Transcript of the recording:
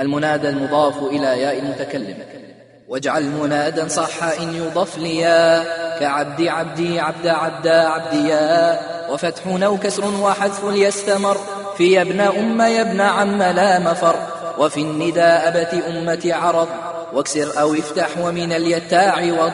المنادى المضاف إلى ياء المتكلم. واجعل منادا صح إن يضف ليا كعبد عبدي عبد عبد عبديا وفتح نو كسر وحذف ليستمر. في يا ابن أم يا ابن عم لا مفر. وفي النداء أبت أمة عرض. واكسر أو افتح ومن اليتاع وض.